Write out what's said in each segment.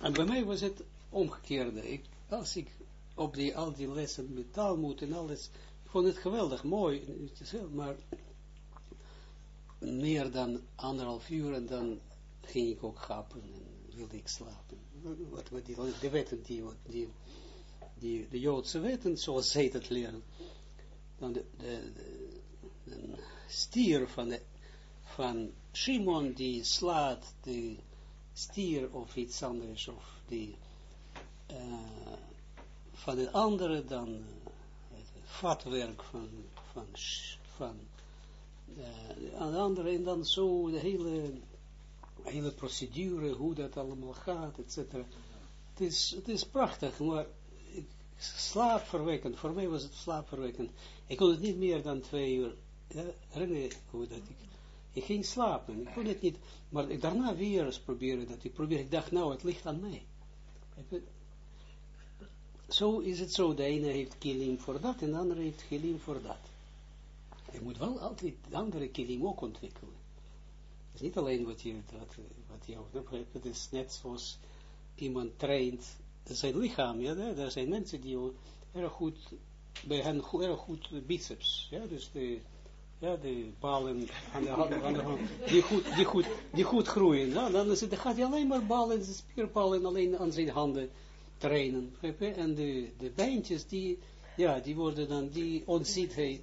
En bij mij was het omgekeerde. Ik, als ik op die, al die lessen met taalmoed en alles, ik vond het geweldig, mooi, maar meer dan anderhalf uur en dan ging ik ook gapen en wilde ik slapen. Wat, wat die, de wetten, die, die, die, de Joodse wetten, zoals zij dat leren, dan de, de, de, stier van, de, van Shimon, die slaat de stier of iets anders, of die uh, van de andere dan uh, het vatwerk van, van, van aan de andere en dan zo de hele, hele procedure, hoe dat allemaal gaat, etc. Het is, het is prachtig, maar slaapverwekkend, voor mij was het slaapverwekkend. Ik kon het niet meer dan twee uur, ja, herinner hoe dat ik, ik ging slapen, ik kon het niet, maar ik daarna weer eens proberen dat, ik probeer, ik dacht nou, het ligt aan mij. Zo is het zo, de ene heeft kilim voor dat, en de andere heeft kilim voor dat. Je moet wel altijd de andere kilim ook ontwikkelen. Het is niet alleen wat je, wat, wat je begrijpt, het is net zoals iemand traint zijn lichaam, ja, er zijn mensen die erg goed, bij hen goed biceps, ja, dus de, ja, de ballen aan de hand, aan de hand. Die, goed, die, goed, die goed groeien, ja, dan, is het, dan gaat hij alleen maar ballen, spierballen alleen aan zijn handen trainen, en de, de beentjes, die, ja, die worden dan, die ontziet hij,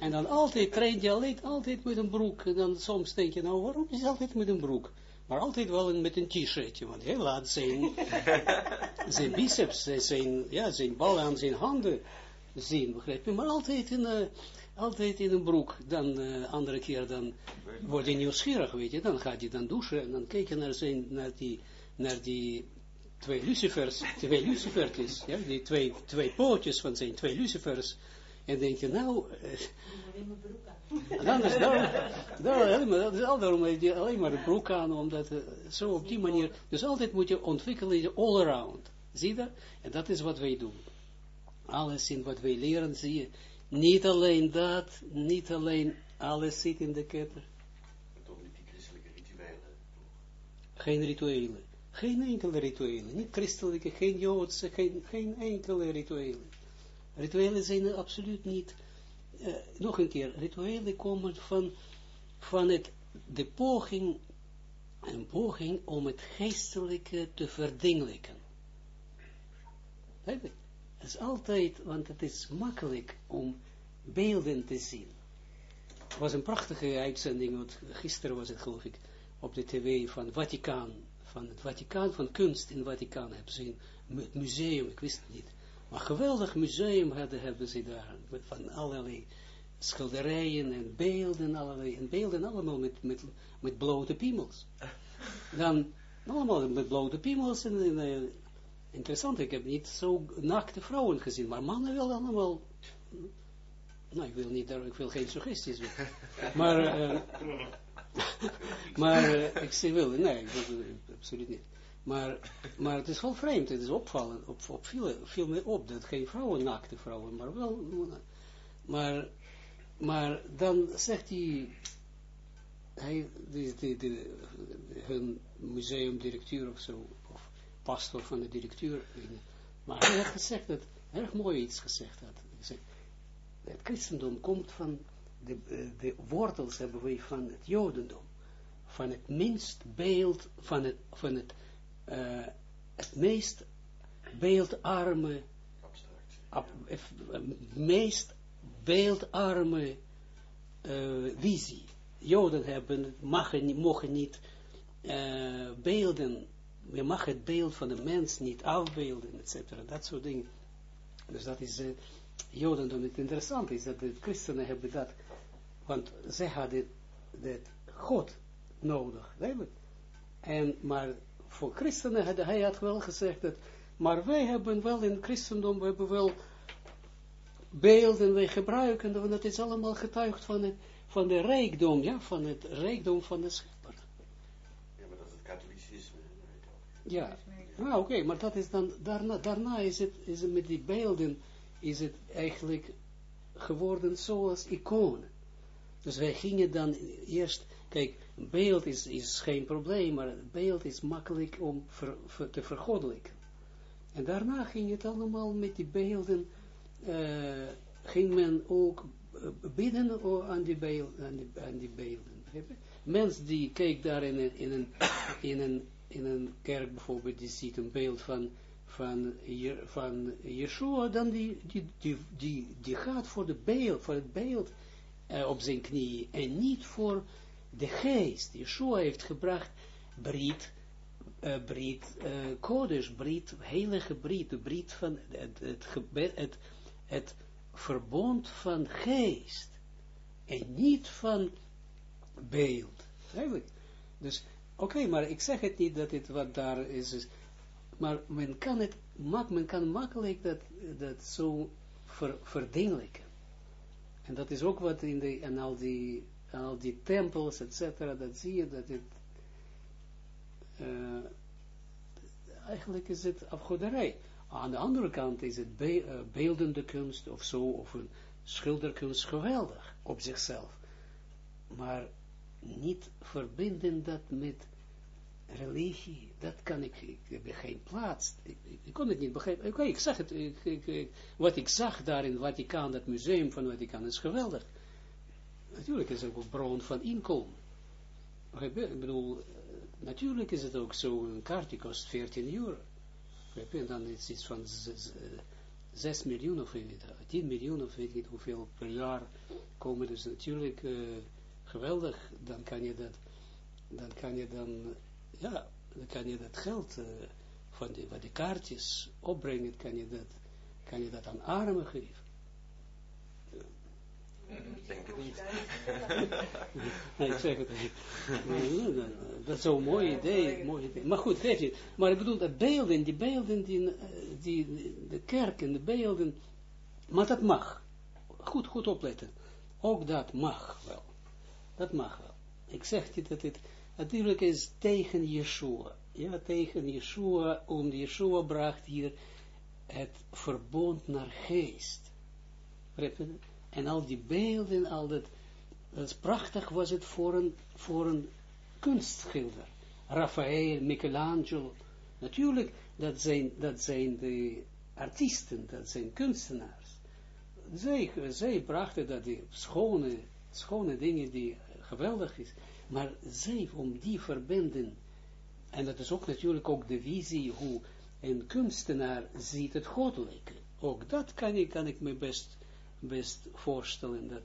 en dan altijd traint je alleen, altijd met een broek, en dan soms denk je, nou, waarom is het altijd met een broek? Maar altijd wel met een t-shirtje, want hij laat zijn, zijn biceps, zijn, ja, zijn ballen aan zijn handen zien, begrijp je? Maar altijd in, uh, altijd in een broek, dan uh, andere keer dan wordt hij nieuwsgierig, weet je, dan gaat hij dan douchen en dan kijkt hij naar, zijn, naar, die, naar die twee lucifers, twee lucifertjes, ja, die twee, twee pootjes van zijn twee lucifers, en denk je, nou, dan is dat is al daarom je alleen maar de broek aan, omdat uh, zo op die manier, dus altijd moet je ontwikkelen all around. Zie je En dat is wat wij doen. Alles in wat wij leren, zie je. Niet alleen dat, niet alleen alles zit in de ketter. Toch niet die christelijke rituelen? Geen rituelen. Geen enkele rituelen. Niet christelijke, geen joodse, geen, geen enkele rituelen. Rituelen zijn absoluut niet, uh, nog een keer, rituelen komen van, van het, de poging, een poging om het geestelijke te verdingelijken. Het is altijd, want het is makkelijk om beelden te zien. Het was een prachtige uitzending, want gisteren was het geloof ik, op de tv van Vaticaan, van het Vaticaan, van kunst in Vaticaan, hebben ze een museum, ik wist het niet, maar geweldig museum hadden, hebben ze daar, van allerlei schilderijen en beelden, allerlei, en beelden allemaal met, met, blote piemels. Dan, allemaal met blote piemels, en, uh, interessant, ik heb niet zo naakte vrouwen gezien, maar mannen wel allemaal, nou, ik wil niet, ik wil geen suggesties maar, uh, maar, uh, ik zeg wel, nee, wil, absoluut niet. Maar, maar het is wel vreemd, het is opvallen, op, op veel, veel meer op, dat geen vrouwen, naakte vrouwen, maar wel, maar, maar dan zegt hij, hij de, de, de, hun museumdirecteur of zo, pastor van de directeur, maar hij had gezegd dat, erg mooi iets gezegd had, gezegd, het christendom komt van, de, de wortels hebben wij van het jodendom, van het minst beeld, van het, van het uh, het meest beeldarme, ab, meest beeldarme visie. Joden hebben, mogen, mogen niet beelden, je mag het beeld van de mens niet afbeelden, etc. Dat soort dingen. Dus dat is, uh, Joden het interessant is, dat de christenen hebben dat, want zij hadden dat God nodig, en, maar voor christenen, had, hij had wel gezegd dat, maar wij hebben wel in christendom, we hebben wel beelden, wij gebruiken, want dat is allemaal getuigd van, het, van de rijkdom, ja, van het rijkdom van de. Ja, maar dat is het katholicisme. Ja, nou oké, maar dat is dan, daarna, daarna is het, is het met die beelden, is het eigenlijk geworden zoals iconen. Dus wij gingen dan eerst, kijk, beeld is, is geen probleem, maar beeld is makkelijk om ver, ver, te vergoddelijken. En daarna ging het allemaal met die beelden, uh, ging men ook bidden aan die, beeld, aan die, aan die beelden. Mens die kijkt daar in een, in een, in een, in een kerk bijvoorbeeld, die ziet een beeld van, van, van Yeshua, dan die, die, die, die, die gaat voor, de beeld, voor het beeld uh, op zijn knieën en niet voor de geest. Yeshua heeft gebracht Brit, uh, Brit uh, Kodesh, Brit, heilige Brit, de Brit van het, het, het, het, het verbond van geest en niet van beeld. Eigenlijk. Dus, oké, maar ik zeg het niet dat het wat daar is, is maar men kan het, men kan makkelijk dat, dat zo ver. En dat is ook wat in de, en al die, al die tempels, et cetera, dat zie je, dat het, uh, eigenlijk is het afgoderij. Aan de andere kant is het be, uh, beeldende kunst of zo, of een schilderkunst geweldig op zichzelf. Maar niet verbinden dat met religie, dat kan ik, ik heb geen plaats, ik, ik, kon het niet begrijpen, oké, ik zag het, ik, wat ik zag daar in Vaticaan, dat museum van Vaticaan is geweldig, natuurlijk is het ook een bron van inkomen, ik bedoel, natuurlijk is het ook zo, een kaartje kost 14 euro, en dan is het iets van 6 miljoen of 10 miljoen of weet ik niet hoeveel per jaar komen, dus natuurlijk uh, geweldig, dan kan je dat, dan kan je dan ja, dan kan je dat geld uh, van, die, van die kaartjes opbrengen, kan je dat, kan je dat aan armen geven. Denk het niet. nee, ik zeg het niet. Dat is zo'n mooi idee, mooi idee. Maar goed, geef je. Maar ik bedoel, dat beelden, die beelden, die, eh, die, de kerk en de beelden, maar dat mag. Goed, goed opletten. Ook dat mag wel. Dat mag wel. Ik zeg niet dat het natuurlijk is tegen Yeshua. Ja, tegen Yeshua, om Yeshua bracht hier het verbond naar geest. En al die beelden, al dat, dat prachtig was het voor een, voor een kunstschilder. Raphaël, Michelangelo. Natuurlijk, dat zijn, dat zijn de artiesten, dat zijn kunstenaars. Zij, zij brachten dat die schone, schone dingen die geweldig is. Maar zij, om die verbinden, en dat is ook natuurlijk ook de visie hoe een kunstenaar ziet het goddelijke. Ook dat kan ik, kan ik me best, best voorstellen. Dat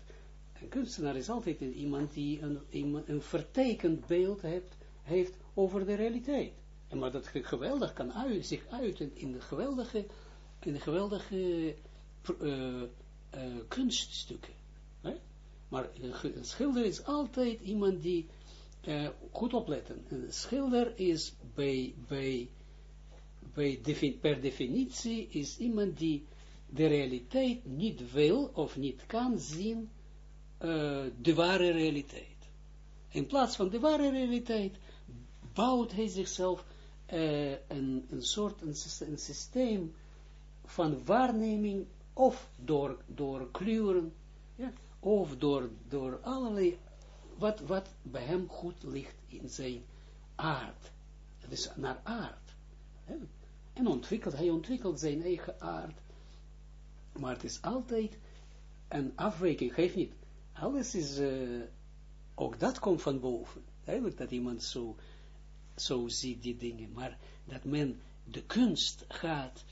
een kunstenaar is altijd iemand die een, een vertekend beeld heeft, heeft over de realiteit. En maar dat geweldig kan uit, zich uiten in de geweldige, in de geweldige uh, uh, kunststukken. Maar een schilder is altijd iemand die, uh, goed opletten, een schilder is bij, bij, bij per definitie is iemand die de realiteit niet wil of niet kan zien, uh, de ware realiteit. In plaats van de ware realiteit bouwt hij zichzelf uh, een, een soort, een, een systeem van waarneming of door, door kleuren, ja, of door, door allerlei, wat, wat bij hem goed ligt in zijn aard. Het is naar aard. En ontwikkelt, hij ontwikkelt zijn eigen aard. Maar het is altijd een afwijking, geef niet. Alles is, uh, ook dat komt van boven. Eigenlijk dat iemand zo, zo ziet die dingen. Maar dat men de kunst gaat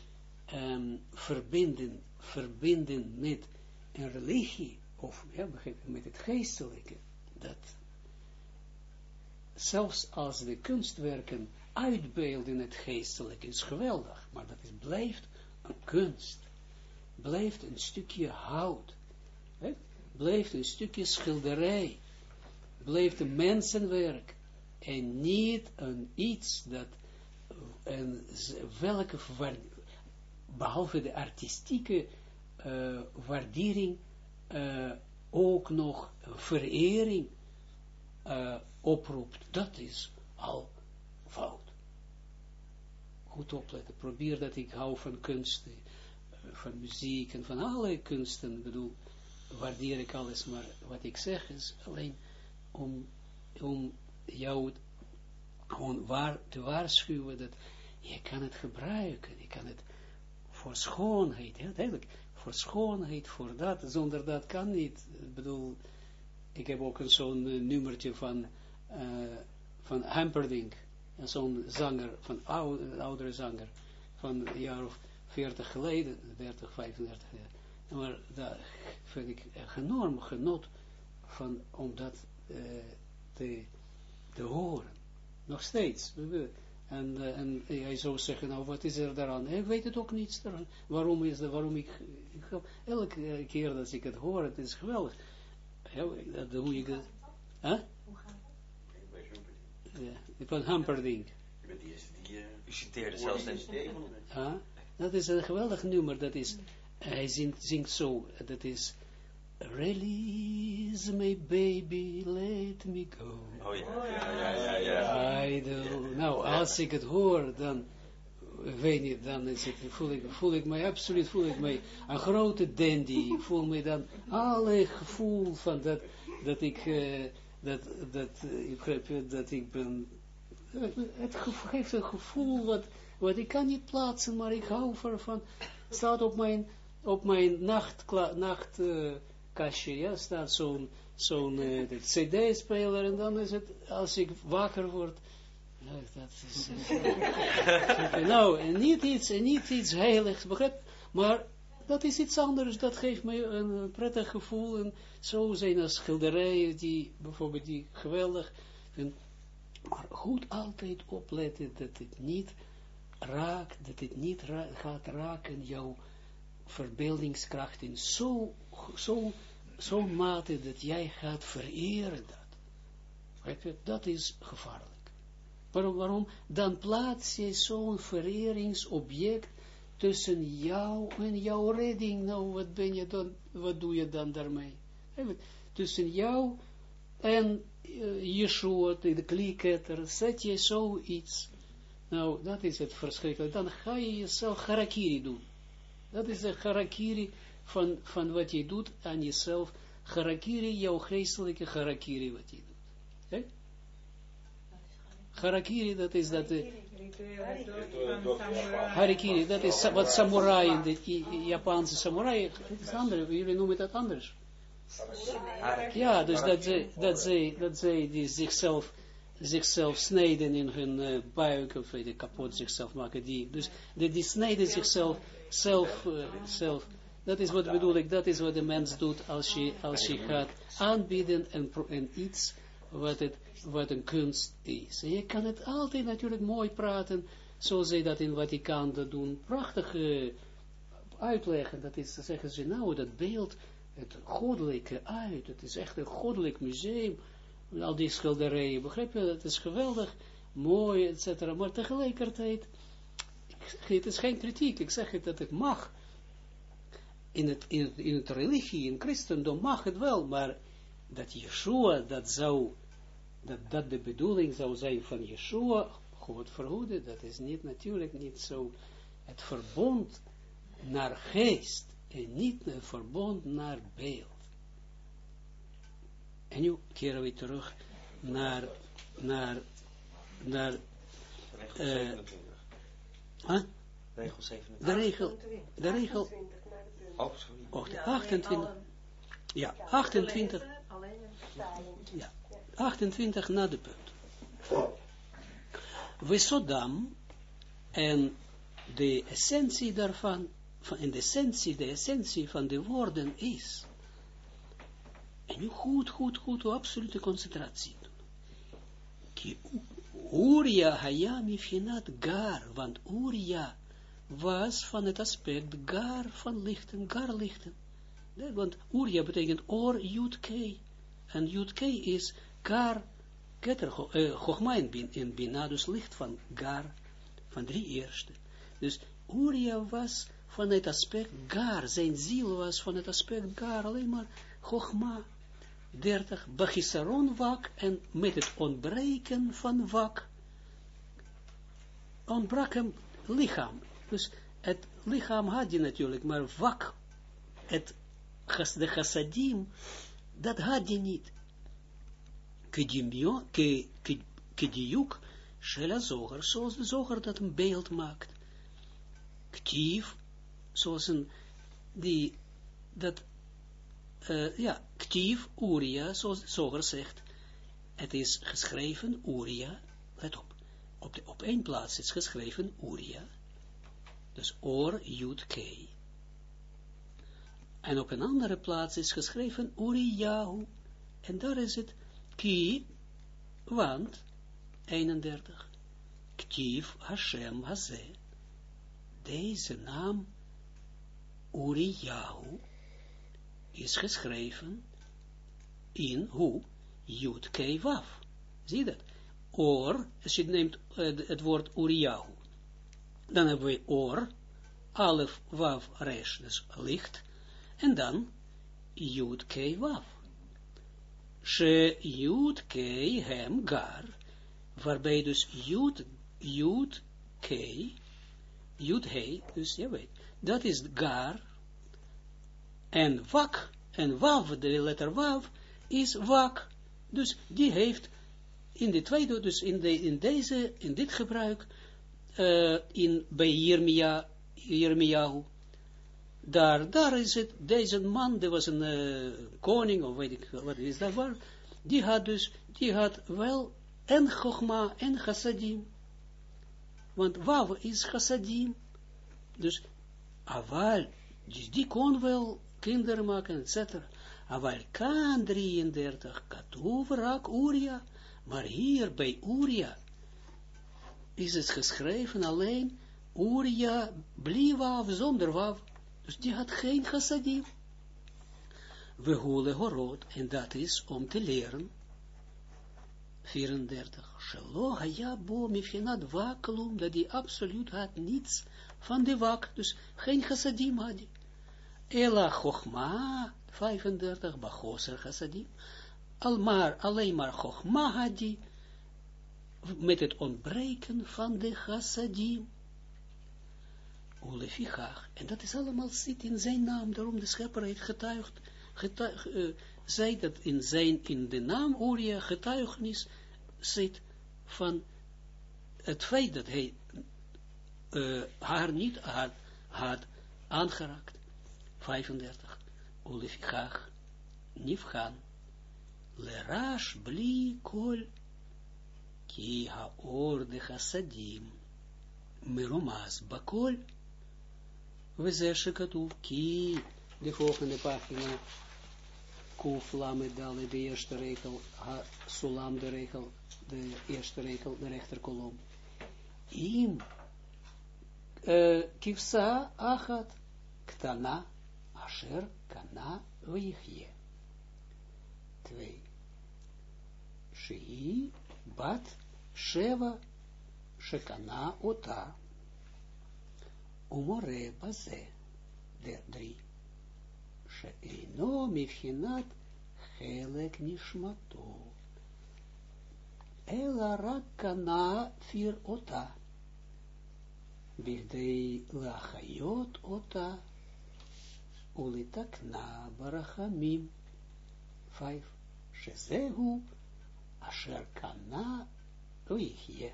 um, verbinden, verbinden met een religie, of ja, met het geestelijke, dat zelfs als de kunstwerken uitbeelden het geestelijke, is geweldig, maar dat is, blijft een kunst, blijft een stukje hout, hè? blijft een stukje schilderij, blijft een mensenwerk, en niet een iets dat, een, welke, behalve de artistieke uh, waardering, uh, ook nog verering uh, oproept, dat is al fout. Goed opletten, probeer dat, ik hou van kunsten, uh, van muziek en van alle kunsten, bedoel, waardeer ik alles, maar wat ik zeg is alleen om, om jou gewoon waar, te waarschuwen dat je kan het gebruiken, je kan het voor schoonheid, ja, voor schoonheid, voor dat, zonder dat kan niet. Ik bedoel, ik heb ook zo'n uh, nummertje van, uh, van Hamperdink, zo'n zanger, van oude, oudere zanger, van een jaar of 40 geleden, 30, 35 jaar. Maar daar vind ik enorm genot van, om dat uh, te, te horen. Nog steeds. En, uh, en hij zou zeggen, nou wat is er daaraan? Ik weet het ook niets daaraan. Waarom is dat, waarom ik, ik elke keer dat ik het hoor, het is geweldig. Ja, dat, hoe ik het, huh? Hoe gaat het? Ja, van Hamperding. Je bent de eerste die... Uh, U citeerde zelfs in... Ja, dat is een geweldig nummer, dat is, hij zingt, zingt zo, dat is... Release my baby, let me go. Oh ja, ja, ja, ja. I do. Nou, als ik het hoor, dan, weet niet, dan is het, voel, ik, voel ik mij, absoluut voel ik mij een grote dandy. Ik voel me dan alle gevoel van dat, dat ik, uh, dat, dat, uh, ik begrijp dat ik ben, het geeft een gevoel wat, wat ik kan niet plaatsen, maar ik hou ervan, staat op mijn, op mijn nacht, nacht uh, kastje, ja, staat zo'n zo'n uh, cd-speler en dan is het, als ik wakker word, nou, dat is, uh, nou, en niet iets, en niet iets heiligs, begrijp, maar dat is iets anders, dat geeft me een prettig gevoel, en zo zijn er schilderijen, die, bijvoorbeeld, die geweldig, en, maar goed altijd opletten, dat het niet raakt, dat het niet gaat raken, jouw verbeeldingskracht in zo, zo zo'n mate dat jij gaat vereren dat. Dat is gevaarlijk. Waarom? waarom? Dan plaats je zo'n vereringsobject tussen jou en jouw redding. Nou, wat ben je dan, wat doe je dan daarmee? Tussen jou en uh, Yeshua, de klieketter, zet je zoiets. Nou, dat is het verschrikkelijk. Dan ga je jezelf harakiri doen. Dat is de harakiri van, van wat je doet aan jezelf, harakiri, jouw geestelijke harakiri wat je doet. Hey? Harakiri, dat is dat... Harakiri, dat is wat samurai, de Japanse samurai, het is anders, jullie noemen dat anders. Ja, dus dat ze, dat ze, dat ze die zichzelf, zichzelf snijden in hun uh, buik, of weet kapot zichzelf maken, die, dus die, die snijden zichzelf, zelf, zelf, dat is wat bedoel ik, dat is wat de mens doet als je, als je gaat aanbieden en, en iets wat, het, wat een kunst is. En je kan het altijd natuurlijk mooi praten, zoals zij dat in Vaticaan dat doen, prachtig uitleggen. Dat is, zeggen ze nou, dat beeld, het goddelijke uit, het is echt een goddelijk museum, al die schilderijen, begrijp je, het is geweldig, mooi, et cetera, maar tegelijkertijd, het is geen kritiek, ik zeg het dat het mag, in het, in het, in het religie, in christendom mag het wel, maar dat Yeshua, dat zou, dat dat de bedoeling zou zijn van Yeshua, God verhoede, dat is niet natuurlijk niet zo, het verbond naar geest, en niet het verbond naar beeld. En nu keren we terug naar, naar, naar, uh, huh? regel 27. De regel, de regel, Oh. Och, 28. Ja, 28. Ja, 28 na de punt. We Sodam en de essentie daarvan, van, en de essentie, de essentie van de woorden is. En nu goed, goed, goed, absolute concentratie doen. Uria hayami finat gar, want Uria was van het aspect gar van lichten, gar lichten. Want Uria betekent or K. En K is gar, ketter, uh, in, in Bina, dus licht van gar, van drie eerste. Dus Uria was van het aspect gar, zijn ziel was van het aspect gar, alleen maar Chogma. 30, Bachisaron wak, en met het ontbreken van wak, ontbrak hem lichaam. Dus het lichaam had je natuurlijk, maar wak, het, de chassadim, dat had je niet. kedimio, ke, ke, shela zoger, zoals de zoger dat een beeld maakt. Ktief, zoals een, die, dat, uh, ja, ktief, uria, zoals de zoger zegt, het is geschreven, uria, let op, op, de, op één plaats is geschreven, uria, dus or, jud, kei. En op een andere plaats is geschreven Uriyahu. En daar is het ki, want, 31, ktief Hashem Haze. Deze naam Uriyahu is geschreven in hoe? Jud Kei Waf. Zie dat? Or, als je neemt uh, het woord Uriyahu, dan hebben we or, alef, waf, resh, dus licht, en dan Jud Kei Waf. She Jud Kei hem gar, waarbij dus Jud, Jud Kei, Jud Hei, dus je weet, dat is gar, en wak, en wav, de letter wav, is wak, dus die heeft in de tweede, dus in, de, in deze, in dit gebruik, uh, in, bij Jeremia, Jeremiahu, daar, daar is het, deze man, die was een uh, koning, of weet ik wat is dat waar, die had dus, die had wel en Chogma en Chassadim. Want Wav is Chassadim. Dus, Aval, dus die kon wel kinderen maken, etc. Aval kan 33, Katuv rak Uria, maar hier bij Uria is het geschreven alleen Uria, blie Wav, zonder Wav. Dus die had geen chassadim. We hole horot, en dat is om te leren. 34. Shelo haya bo mifjenat wakelum, dat die absoluut had niets van de wak, dus geen chassadim had die. Ela chochma, 35, bachoser chassadim. Al maar, alleen maar chochma had die, met het ontbreken van de chassadim. Ulefichach. En dat is allemaal zit in zijn naam, daarom de schepper heeft getuigd, getuig, uh, zei dat in zijn, in de naam Uria getuigenis zit van het feit dat hij uh, haar niet had, had aangeraakt. 35. Ulefichach. Nifchan. Lerash bli kol. Ki haor de chassadim. Merumas bakol. Katoef, ki, de volgende pagina, kuf lame dale, de eerste regel, ha, sulam de regel, de eerste regel, de rechterkolom. Im, uh, kifsa achat, ktana, asher, kana, vichje. Twee. Bat, sheva, shekana, ota. Umore baze, de drie. Sheino mifhinat helek nishmato. Ela rakana fir ota. Bidei lachayot ota. Ulitakna barachamim. Vijf. Asher kana uichje.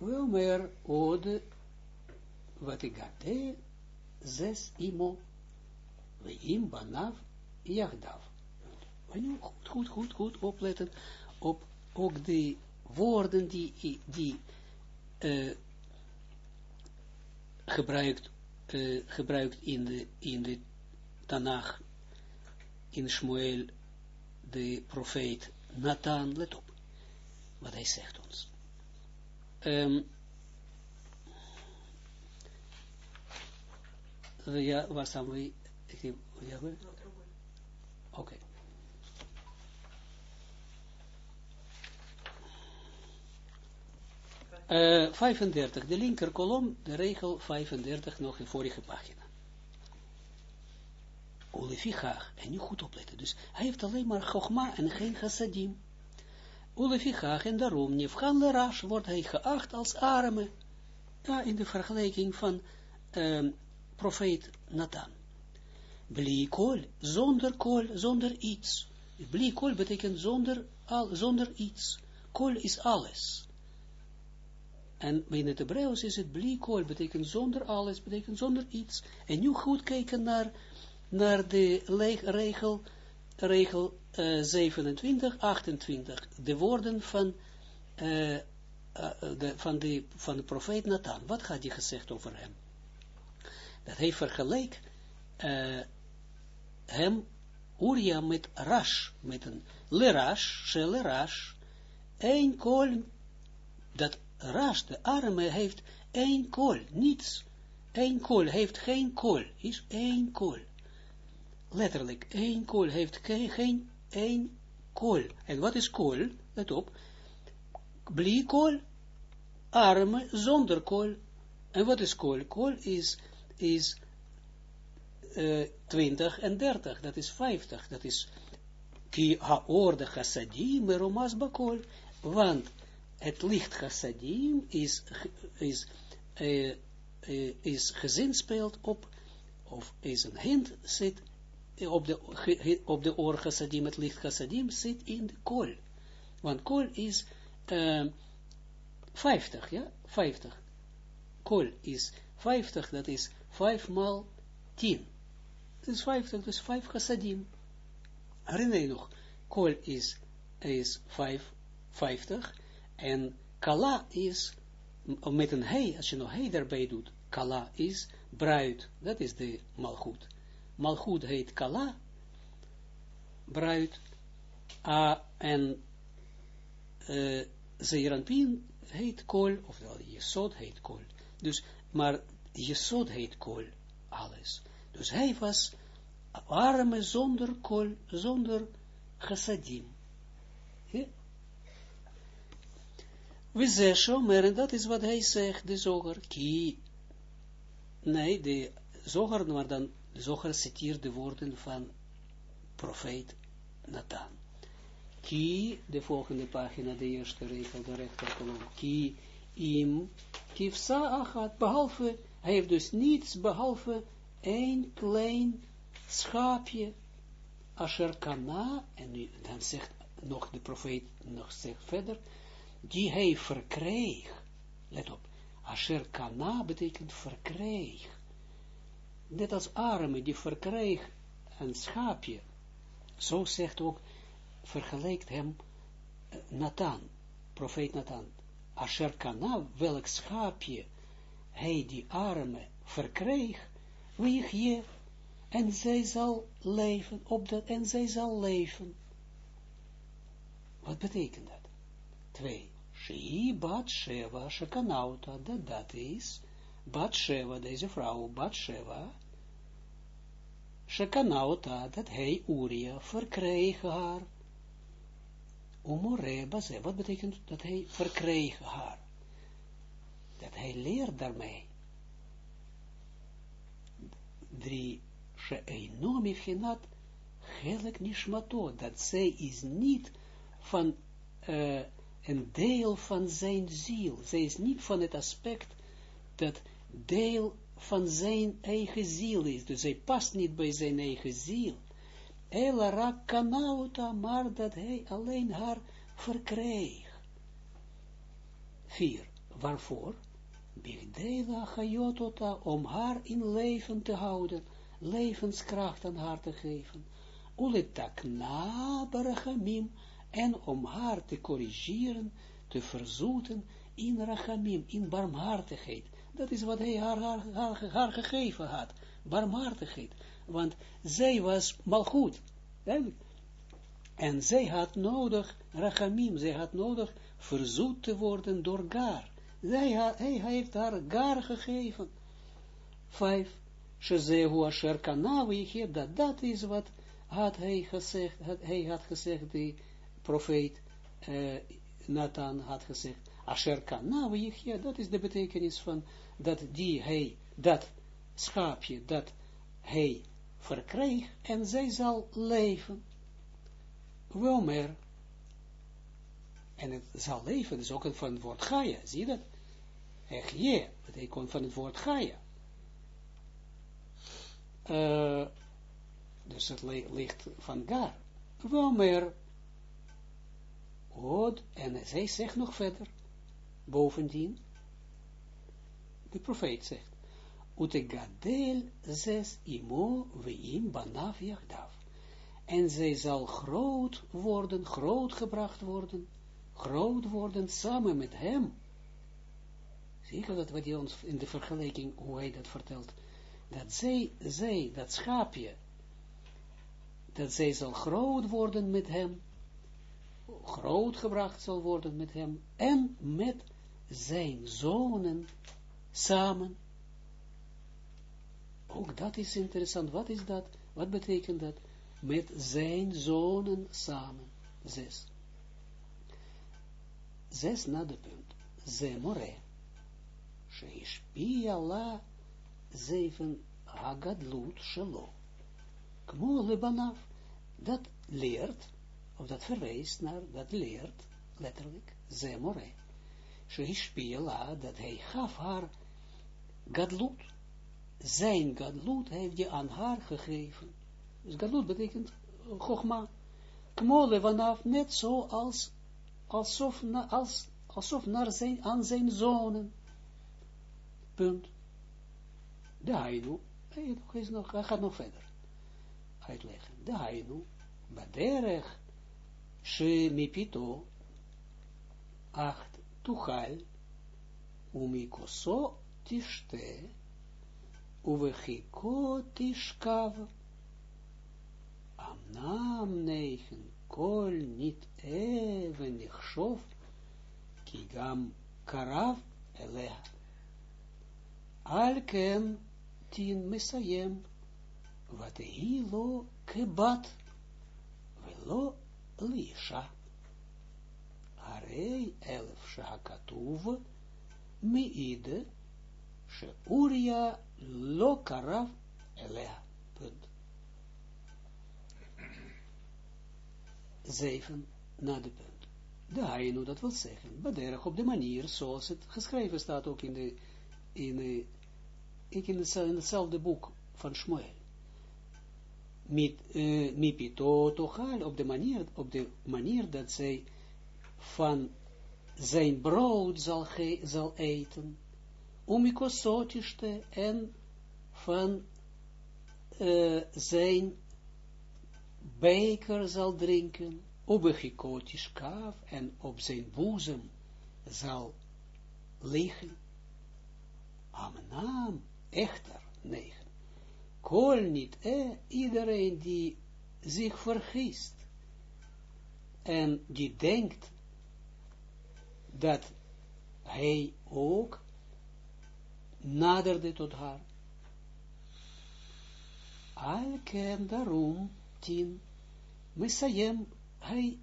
Wilmer ode had, zes imo, we im banav jagdav. Maar nu goed, goed, goed, goed opletten op ook de woorden die, die uh, gebruikt, uh, gebruikt in de, in de Tanach, in Shmuel, de profeet Nathan, let op, wat hij zegt ons. Um, ja, waar staan we? Ja, Oké. Okay. Uh, 35, de linker kolom, de regel 35, nog in vorige pagina. Olefichach, en nu goed opletten, dus hij heeft alleen maar Chogma en geen Chassadim. Olefichach, en daarom, Nefgan Lerash, wordt hij geacht als arme, ja, in de vergelijking van um, profeet Nathan. Bli kol, zonder kol, zonder iets. Bli kol betekent zonder, al, zonder iets. Kol is alles. En in het Hebreeuws is het bli kol, betekent zonder alles, betekent zonder iets. En nu goed kijken naar, naar de regel, regel uh, 27, 28. De woorden van, uh, uh, de, van, de, van de profeet Nathan. Wat had hij gezegd over hem? Dat hij vergeleek hem, Uria, met Rash, met een Lerash, Shele Rash, een kool, dat Rash, de arme, heeft één kool, niets. Eén kool, heeft geen kool, is één kool. Letterlijk, één kool heeft geen, geen één kool. En wat is kool? Let op. Arme, zonder kool. En wat is kool? Kool is, is uh, 20 en 30, dat is 50, dat is ki haorde chassadim meromas bakol, want het licht chassadim is, is, uh, uh, is gezinspeeld op, of is een hint zit op de, op de oor chassadim, het licht chassadim zit in de kool, want kool is uh, 50, ja, 50, kool is 50, dat is 5 maal 10, dat is 50, dus 5 chassadim, herinner je nog, kool is, is 5, 50, en kala is, met een hei, als je nog hei daarbij doet, kala is bruid, dat is de malgoed. Malgoed heet kala, bruid, a, en uh, Zeeranpien heet kool, oftewel Jesod heet kool. Dus, maar Jesod heet kool, alles. Dus hij was arme zonder kool, zonder chassadim. We zeggen, en dat is wat hij zegt, de zoger, ki, nee, de zoger, maar dan, zoger citeert de woorden van profeet Nathan. Ki, de volgende pagina, de eerste regel, de rechterkolom, ki, im, kifsa achat, behalve, hij heeft dus niets behalve een klein schaapje, asher kana, en nu, dan zegt nog de profeet, nog zegt verder, die hij verkreeg, let op, asher kana betekent verkreeg, net als arme, die verkreeg een schaapje, zo zegt ook, vergelijkt hem Nathan, profeet Nathan, asher kana, welk schaapje hij die arme verkreeg, wie je, en zij zal leven, op dat, en zij zal leven. Wat betekent dat? 2. Shei bat sheva shekanauta, dat dat is, bat sheva, deze vrouw, bat sheva, shekanauta, dat hij Uria verkreeg haar. Umoreba ze, wat betekent dat hij verkreeg haar? Dat hij leert daarmee. Drie, she'eino mifchinat, gelek nishmato, dat zij is niet van, uh, een deel van zijn ziel. Zij is niet van het aspect dat deel van zijn eigen ziel is. Dus zij past niet bij zijn eigen ziel. Ela rak kanauta, maar dat hij alleen haar verkreeg. Vier. Waarvoor? Bigdela gajotota, om haar in leven te houden, levenskracht aan haar te geven. Uletakna barachamim, en om haar te corrigeren, te verzoeten in rachamim, in barmhartigheid. Dat is wat hij haar, haar, haar, gegeven had, barmhartigheid. Want zij was malgoed. En zij had nodig, rachamim, zij had nodig verzoet te worden door gar. Zij hij heeft haar gar gegeven. Vijf. Shezehu asher kanawi, dat dat is wat had hij gezegd, had, hij had gezegd, die profeet uh, Nathan had gezegd, Asher kan, nou, dat is de betekenis van dat die hij, dat schaapje, dat hij verkreeg, en zij zal leven. Wel meer. En het zal leven, is ook van het woord Gaia, zie je dat? Echt je, dat komt van het woord Gaia. Uh, dus het ligt van Gar. Wamer, Od, en zij zegt nog verder, bovendien, de profeet zegt, Utegadel zes imo veim banav yachdav. En zij zal groot worden, groot gebracht worden, groot worden samen met hem. Zie dat wat hij ons in de vergelijking, hoe hij dat vertelt, dat zij, zij, dat schaapje, dat zij zal groot worden met hem, groot gebracht zal worden met hem, en met zijn zonen samen. Ook dat is interessant. Wat is dat? Wat betekent dat? Met zijn zonen samen. Zes. Zes na de punt. Zemore. Sheishpia la zeven hagadlut shelo. Kmo lebanaf. Dat leert, of dat verwijst naar, dat leert, letterlijk, Zemore. Sheishpia la, dat hij gaf haar gadlut zijn gadlut heeft je aan haar gegeven. Dus gadlut betekent chogma. Kmole vanaf net zo als, alsof, na, als, alsof naar zijn, aan zijn zonen. Punt. De hainu, hij, is nog, hij gaat nog verder uitleggen. De hainu, baderech, she mipito, acht, tuchal, umikoso tishte, Uvechiko tishkav. Amnam negen kol niet even nichshov, kigam karav elea. Alken tin mesayem, lo kebat, velo lisha. Arei elf shakatuv, miide, she uria lo karav elea. Punt. Zeven na de punt. De hainu, dat wil zeggen, baderg op de manier zoals het geschreven staat ook in de, in, ik in, hetzelfde boek van Shmuel. Mit, uh, mipito tochal, op de manier, op de manier dat zij van zijn brood zal, zal eten, umikosotiste en van uh, zijn beker zal drinken, ubechikotisch kaaf en op zijn boezem zal liggen. Amnaam, echter, negen. Kool niet, eh, iedereen die zich vergist en die denkt dat hij ook naderde tot haar. Al ken daarom tien. Messiahem, hij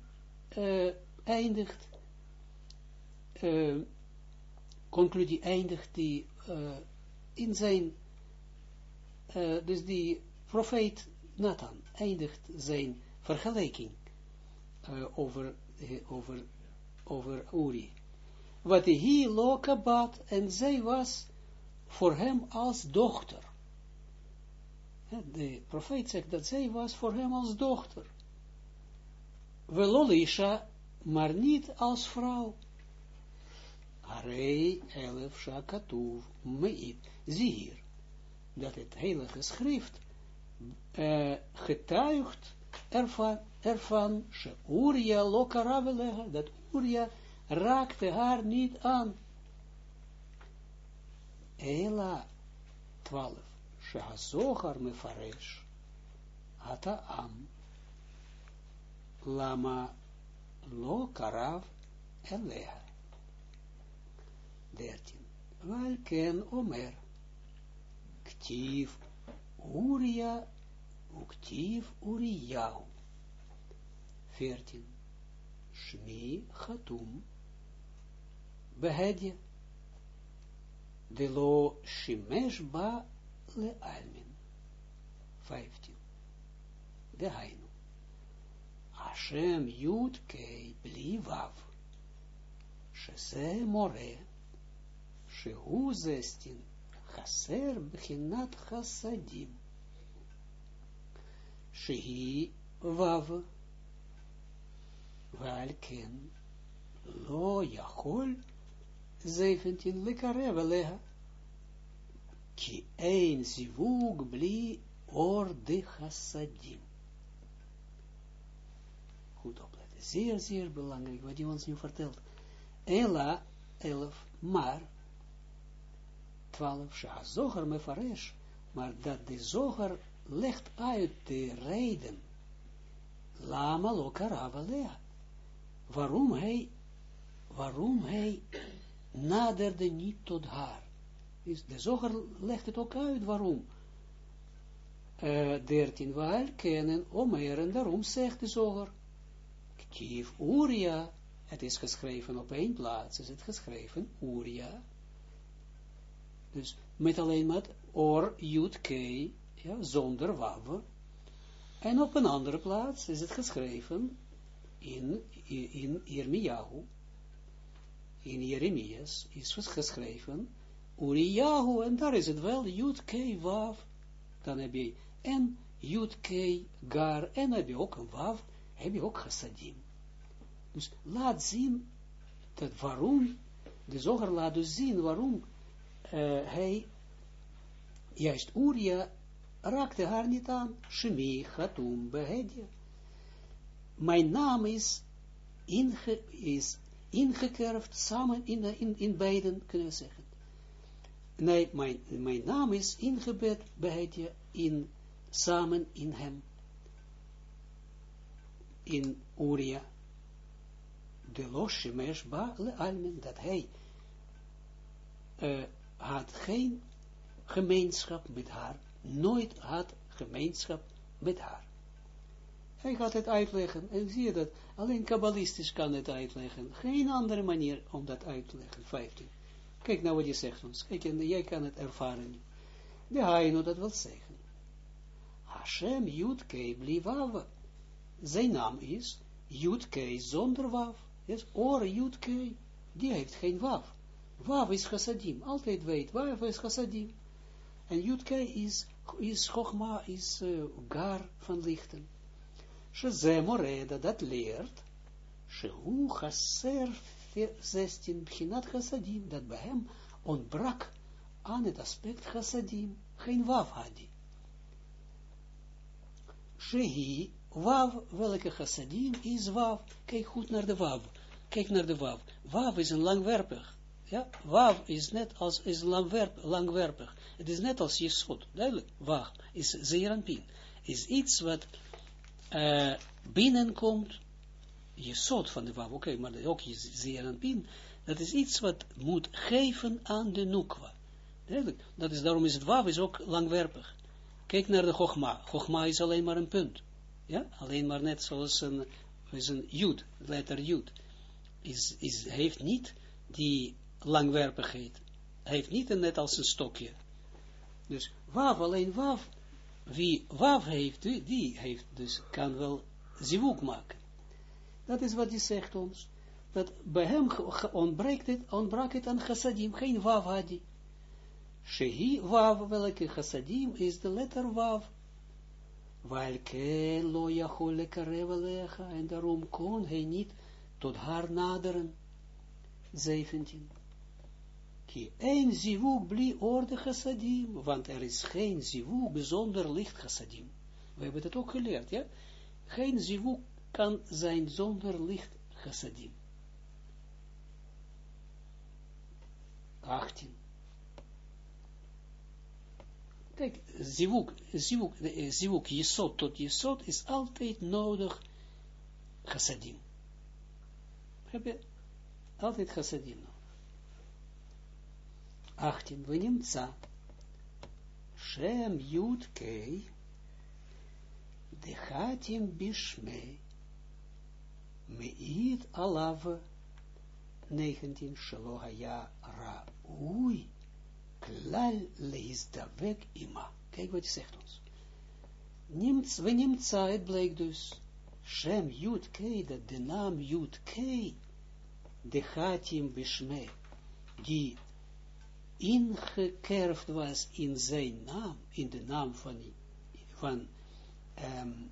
uh, eindigt, uh, concludie eindigt die uh, in zijn, dus die profeet Nathan eindigt zijn vergelijking over, over, over Uri. Wat hij lokabat en zij was voor hem als dochter. De profeet zegt dat zij was voor hem als dochter. Velolisha, maar niet als vrouw. Arei elef shakatuv meit. Zie hier, dat het heilige schrift uh, getuigt ervan, ervan Uria lokaravelega, dat Uria raakte haar niet aan. Ela 12. Shehazogar mefaresh. Ata am. Lama lo karav elea. 13. Walken omer. Ktiv Uria. Uktiv Uriyahu. 14. Shmi Chatum. Behedje de lo shimesh ba le almin. 15. De hainu. Hashem yud kei bli vav. Shese more. Shehu zestin. Chaser bchinat chasadim. Shehi vav. welken lo jachol 17 lekarev leha ki ein zivug bli or de chassadim. Goed opletten. Zeer, zeer belangrijk wat hij ons nu vertelt. Ela, elf, maar, twaalf, sha, zoger me faresh, maar dat de zoger legt uit de reden, lama lo karavalea, waarom hij, waarom hij naderde niet tot haar. Dus de zoger legt het ook uit, waarom. Uh, 13, waar kennen Omer, en daarom zegt de zoger, Ktief Uria, het is geschreven op één plaats, is het geschreven Uria, dus met alleen met or, jut, k, ja, zonder wav, en op een andere plaats is het geschreven in, in, in Irmiyahu, in Jeremias is geschreven Uriyahu, en daar is het wel jut, k, wav, dan heb je en jut, k, gar, en heb je ook een wav, heb je ook chassadim. Dus laat zien dat waarom, de zoger laat dus zien waarom uh, hij, juist Uria, raakte haar niet aan, Shemi, Chatum, Behedje. Mijn naam is, inge, is ingekerfd samen in, in, in beiden, kunnen we zeggen. Nee, mijn, mijn naam is ingebed, Behedje, in, samen in hem. In Uria de losje mesba le almen, dat hij uh, had geen gemeenschap met haar, nooit had gemeenschap met haar. Hij gaat het uitleggen, en zie je dat, alleen kabbalistisch kan het uitleggen, geen andere manier om dat uit te leggen, 15. Kijk nou wat je zegt ons, kijk, jij kan het ervaren. De Haino dat wil zeggen. Hashem Yud Kei. Zijn naam is Yud Kei zonder Wav. Yes, or Jut die heeft geen waf. Waf is chassadim, altijd weet, waf is chassadim. En Jut is, is chogma, is uh, gar van lichten. Sheze moreda, dat leert, shehu chasser 16, bchinat chassadim, dat hem ontbrak aan het aspect chassadim, geen had die. Shehi Wav, welke chassadim is wav? Kijk goed naar de wav. Kijk de wav. Wav is een langwerpig. Ja, wav is net als, is langwerp, langwerpig. Het is net als jesod. Duidelijk. Wav is zeeranpin. Is iets wat uh, binnenkomt. Jesod van de wav. Oké, maar ook zeeranpin. Dat is iets wat moet geven aan de. Duidelijk. Dat is, daarom is het wav is ook langwerpig. Kijk naar de chogma. Chogma is alleen maar een punt. Ja, alleen maar net zoals een, is een jud, letter jud, is, is, heeft niet die langwerpigheid. heeft niet een net als een stokje. Dus waf, alleen waf, wie waf heeft, die heeft dus, kan wel zivuk maken. Dat is wat hij zegt ons. Dat bij hem ontbreekt het, ontbrak het aan chassadim, geen waf had hij. Shehi waf, welke chassadim is de letter waf. Walke lo jachole karevelecha, en daarom kon hij niet tot haar naderen. 17. Ki een zivuk bli orde chassadim, want er is geen zivuk bijzonder licht chassadim. We hebben het ook geleerd, ja? Geen zivuk kan zijn zonder licht chassadim. 18. Kijk, zivuk, zivuk, zivuk, jesot tot jesot is altijd nodig chassadim. Heb je altijd chassadim. 18. We nemen za. Shem Yud Kei de Hatim Bishmei Meid Alav 19 Shalohaya Ra Ui klal leisdavek ima. Kijk wat hij zegt ons. Nimt, we neemt het blijkt dus, Shem Yud Kei, dat de naam Yud Kei, de Bishme, die ingekerfd was in zijn naam, in de naam van, van um,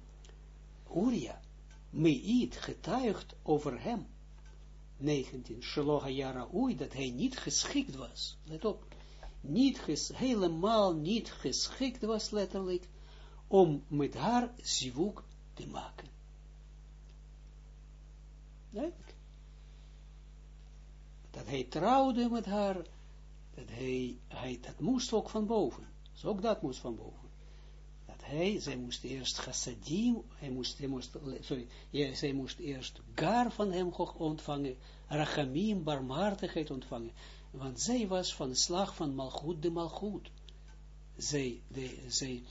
Uria, Meid getuigt over hem. 19. Shaloha Yara dat hij niet geschikt was. Let op. Niet helemaal niet geschikt was, letterlijk, om met haar zivuk te maken. Dat hij trouwde met haar, dat hij, hij, dat moest ook van boven. Dus ook dat moest van boven. Dat hij, zij moest eerst chassadim, hij moest, hij moest, sorry, zij moest eerst gar van hem ontvangen, rachamim, barmhartigheid ontvangen. Want zij was van de slag van Malchut de Malchut. Zij, de, zij,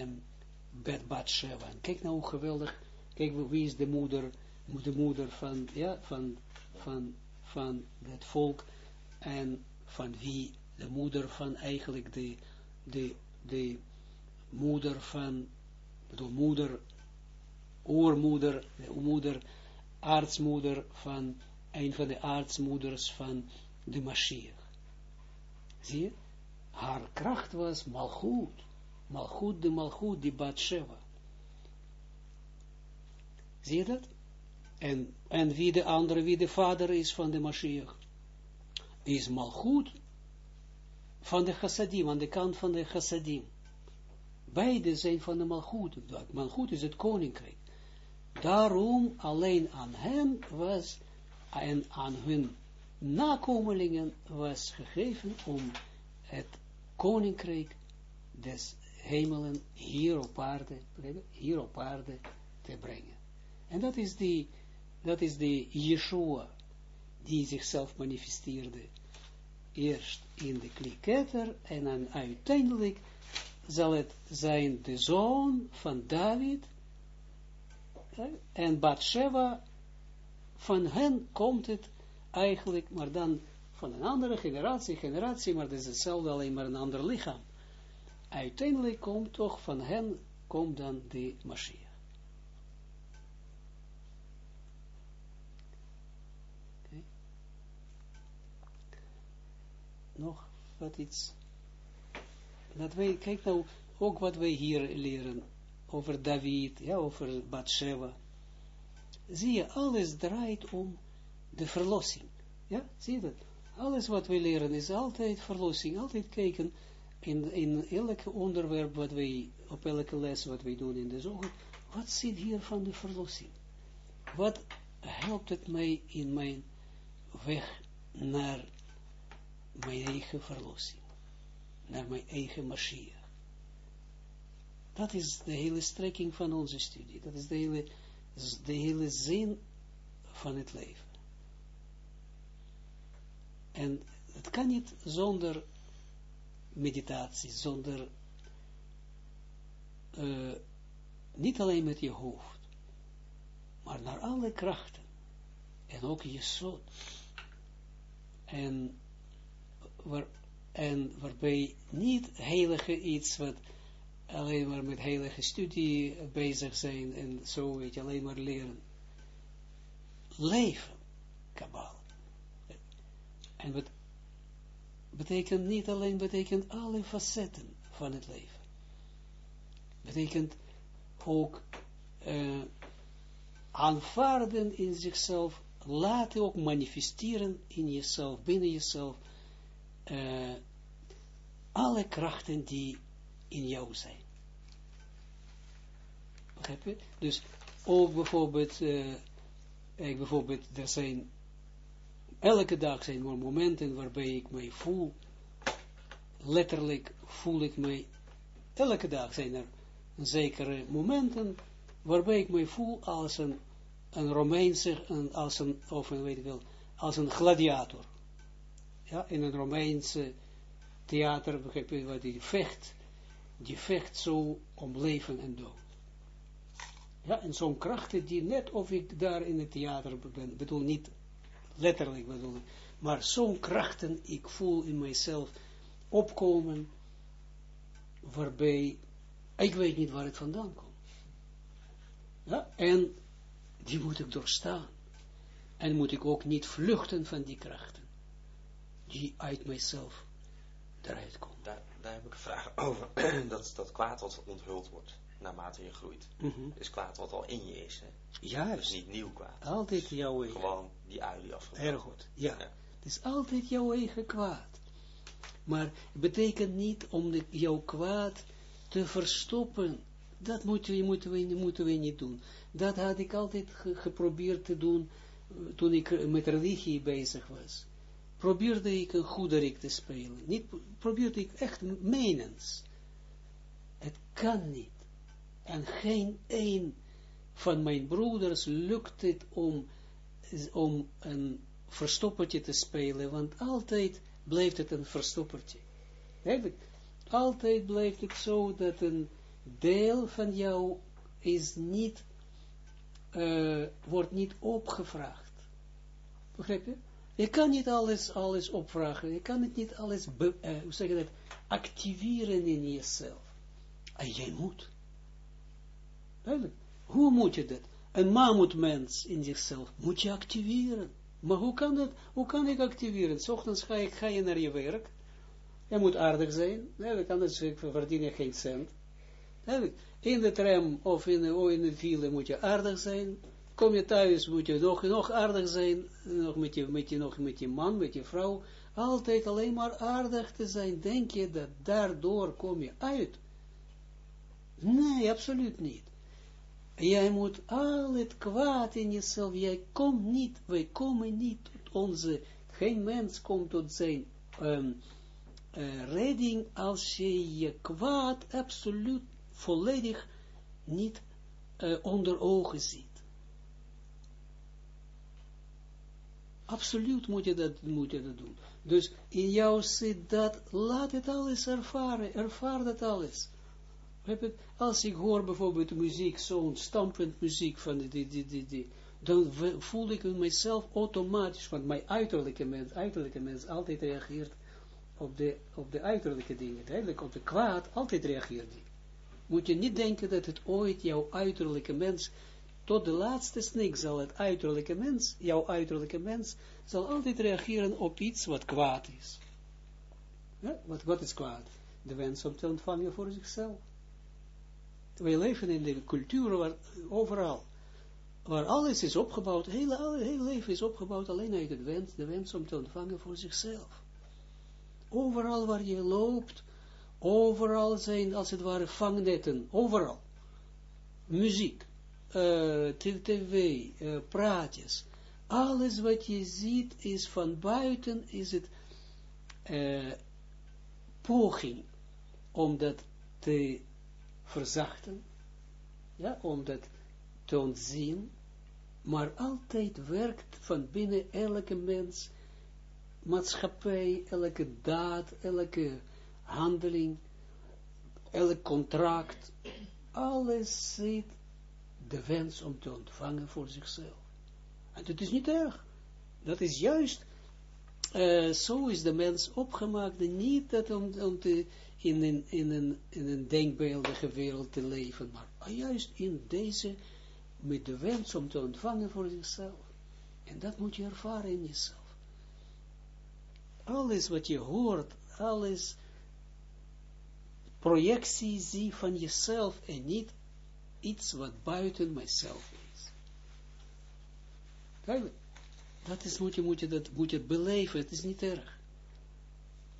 um, Bet Batsheva. Kijk nou hoe geweldig, kijk wie is de moeder, de moeder van, ja, van, van, van het volk en van wie de moeder van eigenlijk de, de, de moeder van, bedoel moeder, oormoeder, de moeder, artsmoeder van, een van de artsmoeders van de Mashiach. Zie je? Haar kracht was malchut. Malchut de malchut, die Batsheva. Zie je dat? En, en wie de andere, wie de vader is van de Mashiach, is malchut van de chassadim, aan de kant van de chassadim. Beide zijn van de malchut. Malchut is het koninkrijk. Daarom alleen aan hem was, en aan hun nakomelingen was gegeven om het koninkrijk des hemelen hier op aarde, hier op aarde te brengen. En dat is die, dat is de Yeshua, die zichzelf manifesteerde, eerst in de kliketter, en dan uiteindelijk zal het zijn de zoon van David, en Bathsheba, van hen komt het eigenlijk, maar dan van een andere generatie, generatie, maar het is hetzelfde, alleen maar een ander lichaam. Uiteindelijk komt toch van hen, komt dan de Mashiach. Nog wat iets. Dat wij, kijk nou, ook wat wij hier leren over David, ja, over Bathsheba. Zie je, alles draait om de verlossing. Ja, zie je dat? Alles wat we leren is altijd verlossing, altijd kijken in, in elk onderwerp wat wij, op elke les wat wij doen in de zomer, wat zit hier van de verlossing? Wat helpt het mij in mijn weg naar mijn eigen verlossing? Naar mijn eigen Mashiach? Dat is de hele strekking van onze studie. Dat is de hele, de hele zin van het leven. En het kan niet zonder meditatie, zonder uh, niet alleen met je hoofd, maar naar alle krachten. En ook je zoon. En, en waarbij niet heilige iets wat alleen maar met heilige studie bezig zijn en zo weet je, alleen maar leren. Leven, kabbal. En wat betekent niet alleen, betekent alle facetten van het leven. Betekent ook uh, aanvaarden in zichzelf, laten ook manifesteren in jezelf, binnen jezelf, uh, alle krachten die in jou zijn. Begrijp je? Dus ook bijvoorbeeld, uh, bijvoorbeeld, er zijn Elke dag zijn er momenten waarbij ik mij voel, letterlijk voel ik mij, elke dag zijn er zekere momenten waarbij ik mij voel als een, een Romeinse, een, als een, of een, weet ik wel, als een gladiator. Ja, in een Romeinse theater, begrijp je wat die vecht, die vecht zo om leven en dood. Ja, en zo'n krachten die net of ik daar in het theater ben, bedoel niet letterlijk bedoel maar zo'n krachten ik voel in mijzelf opkomen, waarbij ik weet niet waar het vandaan komt. Ja, en die moet ik doorstaan. En moet ik ook niet vluchten van die krachten, die uit mijzelf eruit komen. Daar, daar heb ik een vraag over, dat, dat kwaad wat onthuld wordt. naarmate je groeit. Mhm. is kwaad wat al in je is. Hè? Dus Juist. niet nieuw kwaad. Altijd jouw eigen. Gewoon die ui die Erg goed. Ja. Ja. Het is altijd jouw eigen kwaad. Maar het betekent niet om de, jouw kwaad te verstoppen. Dat moeten we, moeten, we, moeten we niet doen. Dat had ik altijd ge- geprobeerd te doen eh, toen ik met religie bezig was. Probeerde ik een goederik te spelen. Niet, probeerde ik echt menens. Het kan niet. En geen een van mijn broeders lukt het om, om een verstoppertje te spelen, want altijd blijft het een verstoppertje. Eigenlijk, altijd blijft het zo dat een deel van jou is niet, eh, wordt niet opgevraagd. Begrijp je? Je kan niet alles, alles opvragen, je kan het niet alles, be, eh, hoe zeg je dat, activeren in jezelf. En jij moet. Duidelijk. Hoe moet je dat? Een mammoetmens in zichzelf moet je activeren. Maar hoe kan dat? Hoe kan ik activeren? S ochtends ga, ik, ga je naar je werk. Je moet aardig zijn. Nee, anders verdien je geen cent. In de tram of in de, of in de file moet je aardig zijn. Kom je thuis moet je nog, nog aardig zijn. Nog met, je, met, je, nog met je man, met je vrouw. Altijd alleen maar aardig te zijn. Denk je dat daardoor kom je uit? Nee, absoluut niet. Jij moet al het kwaad in jezelf, jij komt niet, wij komen niet tot onze, geen mens komt tot zijn um, uh, redding als je je kwaad absoluut volledig niet uh, onder ogen ziet. Absoluut moet je, dat, moet je dat doen. Dus in jou zit dat, laat het alles ervaren, ervaar dat alles. Als ik hoor bijvoorbeeld muziek, zo'n stampend muziek van die, die, die, die, dan voel ik mezelf automatisch, want mijn uiterlijke mens, uiterlijke mens altijd reageert op de, op de uiterlijke dingen, eigenlijk op de kwaad, altijd reageert die. Moet je niet denken dat het ooit jouw uiterlijke mens, tot de laatste snik zal het uiterlijke mens, jouw uiterlijke mens, zal altijd reageren op iets wat kwaad is. Ja? Wat, wat is kwaad? De wens om te ontvangen voor zichzelf. Wij leven in de cultuur waar, overal, waar alles is opgebouwd, het hele, leven is opgebouwd alleen uit wens, de wens om te ontvangen voor zichzelf. Overal waar je loopt, overal zijn als het ware vangnetten, overal. Muziek, uh, tv, uh, praatjes, alles wat je ziet is van buiten, is het uh, poging om dat te verzachten, ja, om dat te ontzien, maar altijd werkt van binnen elke mens, maatschappij, elke daad, elke handeling, elk contract, alles zit de wens om te ontvangen voor zichzelf. En dat is niet erg. Dat is juist, uh, zo is de mens opgemaakt, niet dat om, om te, in een, in, een, in een denkbeeldige wereld te leven, maar juist in deze, met de wens om te ontvangen voor zichzelf. En dat moet je ervaren in jezelf. Alles wat je hoort, alles projectie zie van jezelf en niet iets wat buiten mijzelf is. Duidelijk. Dat is, moet je, moet je, dat moet je beleven, het is niet erg.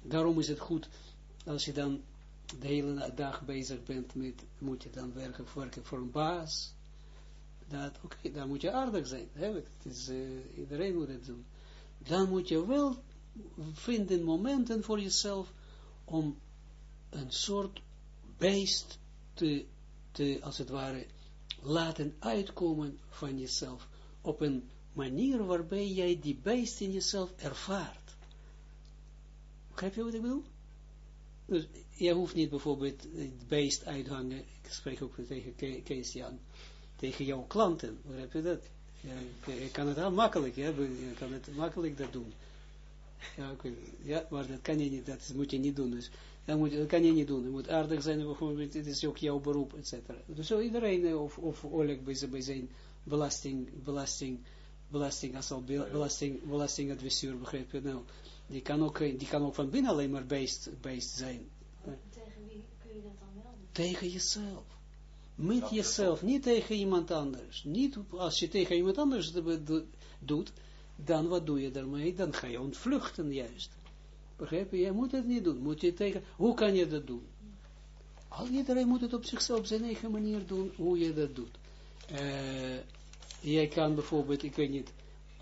Daarom is het goed, als je dan de hele dag bezig bent met, moet je dan werken, werken voor een baas, dat, oké, okay, dan moet je aardig zijn, het is, uh, iedereen moet het doen. Dan moet je wel vinden momenten voor jezelf, om een soort beest te, te, als het ware, laten uitkomen van jezelf, op een manier waarbij jij die beest in jezelf ervaart. Begrijp je wat ik bedoel? Dus je hoeft niet bijvoorbeeld het beest uithangen, ik spreek ook tegen Kees Jan, tegen jouw klanten, begrijp je dat? Ja, je kan het heel makkelijk, je kan het makkelijk dat doen. Ja, ja, maar dat kan je niet, dat moet je niet doen, dus dat, moet, dat kan je niet doen, je moet aardig zijn, bijvoorbeeld, het is ook jouw beroep, et cetera. Dus zo iedereen, of, of oorlijk bij, bij zijn belasting, belasting, belasting, als al belasting, belastingadviseur, begrijp je, nou, die kan ook, die kan ook van binnen alleen maar beest, beest zijn. Tegen wie kun je dat dan wel doen? Tegen jezelf. met Dat jezelf, niet tegen iemand anders. Niet als je tegen iemand anders do- do- doet, dan wat doe je daarmee? Dan ga je ontvluchten juist. Begrijp je? Je moet het niet doen. Moet je tegen, hoe kan je dat doen? Al iedereen moet het op zichzelf, op zijn eigen manier doen, hoe je dat doet. Eh, jij kan bijvoorbeeld, ik weet niet,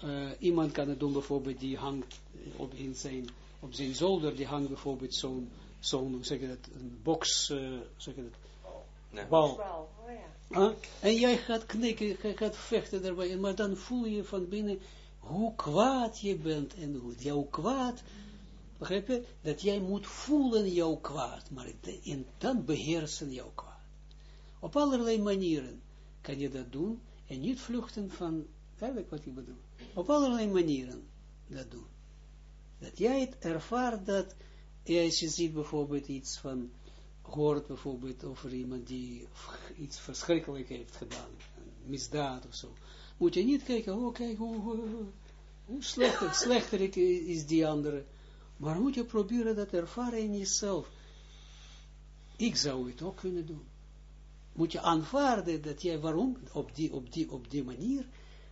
eh, iemand kan het doen bijvoorbeeld, die hangt op, in zijn, op zijn zolder, die hangt bijvoorbeeld zo'n, zo'n, hoe zeg je dat, een box, eh, hoe zeg je dat, Nee. bal. Oh ja. Huh? En jij gaat knikken, je gaat vechten daarbij, maar dan voel je van binnen hoe kwaad je bent en hoe jouw kwaad, begrijp je, dat jij moet voelen jouw kwaad, maar en dan beheersen jouw kwaad. Op allerlei manieren kan je dat doen en niet vluchten van, duidelijk wat ik bedoel, op allerlei manieren dat doen. Dat jij het ervaart dat, als je ziet bijvoorbeeld iets van, hoort bijvoorbeeld over iemand die iets verschrikkelijk heeft gedaan, een misdaad of zo, moet je niet kijken, oh kijk, hoe, hoe, hoe slechter, is die andere, maar moet je proberen dat ervaren in jezelf. Ik zou het ook kunnen doen. Moet je aanvaarden dat jij, waarom, op die, op die, op die manier,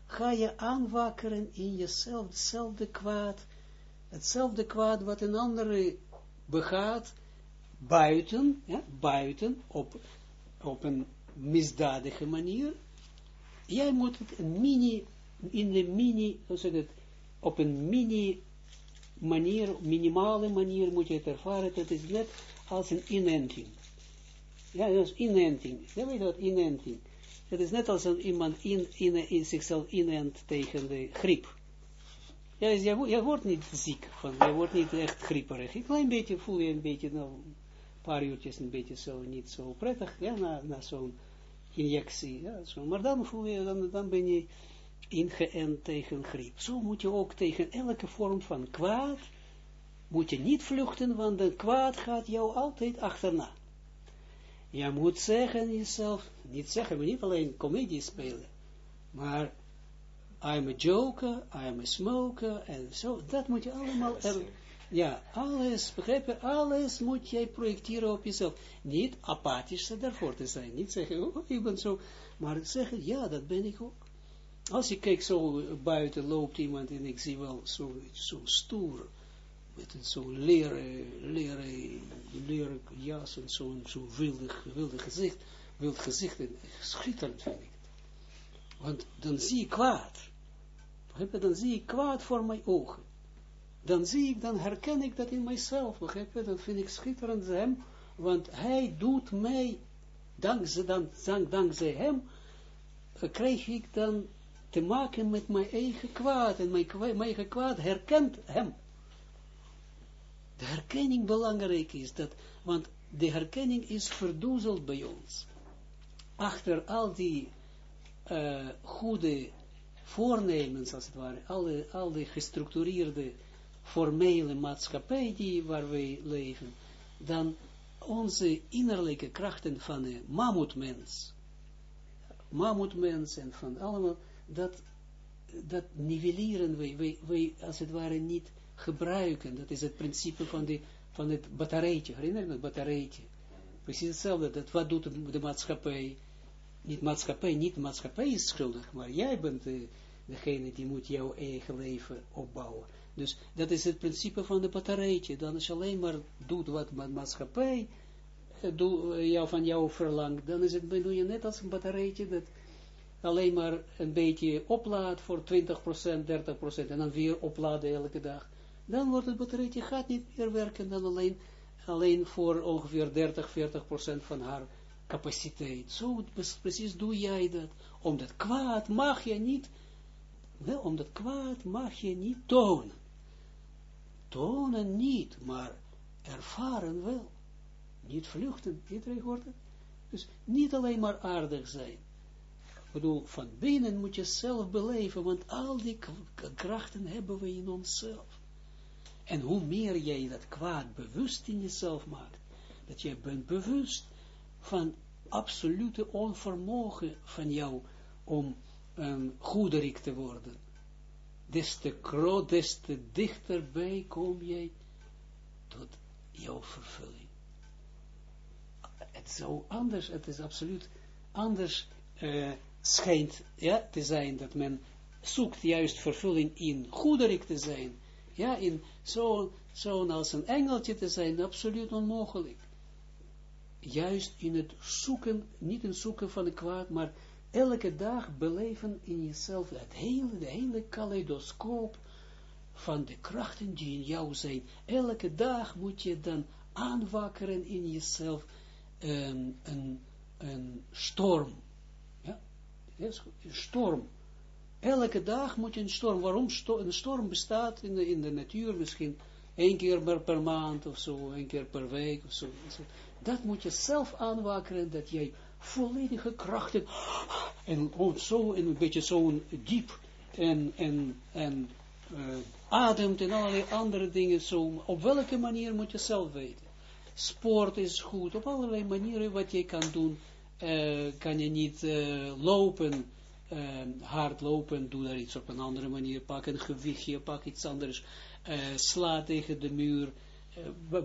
ga je aanwakkeren in jezelf hetzelfde kwaad, hetzelfde kwaad wat een andere begaat, buiten, buiten, op, op een misdadige manier. Jij moet het een mini, in de mini, hoe zeg het, op een mini manier, minimale manier moet je het ervaren, dat is net als een inenting. Ja, dat is inenting. Ja, weet je wat, inenting. Het is net als een, iemand in, in, in zichzelf inent tegen de griep. Ja, dus je, je wordt niet ziek van, je wordt niet echt grieperig. Een klein beetje voel je een beetje, nou, een paar uurtjes een beetje zo, niet zo prettig, ja, na, na zo'n injectie, ja, zo. Maar dan voel je, dan, dan ben je ingeënt tegen griep. Zo moet je ook tegen elke vorm van kwaad, moet je niet vluchten, want de kwaad gaat jou altijd achterna. Je moet zeggen jezelf, niet zeggen, maar niet alleen comedie spelen, maar I'm a joker, I'm a smoker, en zo, dat moet je allemaal, er, ja, alles, begrijp je, alles moet jij projecteren op jezelf. Niet apathisch daarvoor te zijn, niet zeggen, oh, ik ben zo, maar zeggen, ja, dat ben ik ook. Als ik kijk zo buiten loopt iemand en ik zie wel zo, zo stoer, met zo'n leren, leren, leren jas en zo'n zo wilde, wilde gezicht, wild gezicht, en schitterend vind ik het. Want dan zie ik kwaad. Begrijp je? Dan zie ik kwaad voor mijn ogen. Dan zie ik, dan herken ik dat in mijzelf. Begrijp je? Dan vind ik schitterend hem, want hij doet mij, dankzij, dan, dank, dankzij hem, eh, krijg ik dan te maken met mijn eigen kwaad. En mijn, eigen kwaad herkent hem. De herkenning belangrijk is, dat, want de herkenning is verdoezeld bij ons. Achter al die eh, goede voornemens, als het ware, alle, al die gestructureerde formele maatschappij die waar wij leven, dan onze innerlijke krachten van de mammoetmens, mammoetmens en van allemaal, dat, dat nivelleren wij, wij, wij als het ware niet gebruiken. Dat is het principe van, de, van het batterijtje. Herinner je het batterijtje? Precies hetzelfde. Dat wat doet de, maatschappij? Niet maatschappij, niet maatschappij is schuldig, maar jij bent de, degene die moet jouw eigen leven opbouwen. Dus dat is het principe van de batterijtje. Dan je alleen maar doet wat de maatschappij eh, eh, jou, van jou verlangt, dan is het, doe je net als een batterijtje dat alleen maar een beetje oplaadt voor 20%, 30% en dan weer opladen elke dag. Dan wordt het batterijtje gaat niet meer werken dan alleen, alleen voor ongeveer 30, 40% van haar capaciteit. Zo precies doe jij dat. Omdat kwaad mag je niet, wel, omdat kwaad mag je niet tonen. Tonen niet, maar ervaren wel. Niet vluchten, iedereen hoort. Dus niet alleen maar aardig zijn. Bedoel, van binnen moet je zelf beleven, want al die krachten hebben we in onszelf. En hoe meer jij dat kwaad bewust in jezelf maakt, dat je bent bewust van absolute onvermogen van jou om een goederik te worden, des te groot, des te dichterbij kom jij tot jouw vervulling. Het is zo anders, het is absoluut anders eh, schijnt ja, te zijn, dat men zoekt juist vervulling in goederik te zijn, ja, in zo, zo als een engeltje te zijn, absoluut onmogelijk. Juist in het zoeken, niet in zoeken van de kwaad, maar elke dag beleven in jezelf het hele, de hele kaleidoscoop van de krachten die in jou zijn. Elke dag moet je dan aanwakkeren in jezelf een, een, een storm. Een storm. Elke dag moet je een storm. Waarom een storm bestaat in de, in de natuur misschien één keer per, maand of zo, één keer per week of zo. Dat moet je zelf aanwakkeren, dat jij volledige krachten en zo een beetje zo'n diep en, en, en uh, ademt en allerlei andere dingen. Zo, op welke manier moet je zelf weten. Sport is goed, op allerlei manieren wat je kan doen. Uh, kan je niet uh, lopen, hard lopen, doe daar iets op een andere manier. Pak een gewichtje, pak iets anders. sla tegen de muur,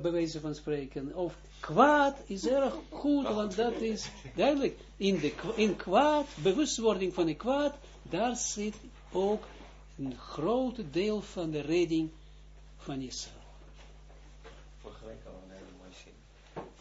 bij van spreken. Of kwaad is erg goed, want dat is duidelijk. In, de, in kwaad, bewustwording van de kwaad, daar zit ook een groot deel van de redding van jezelf.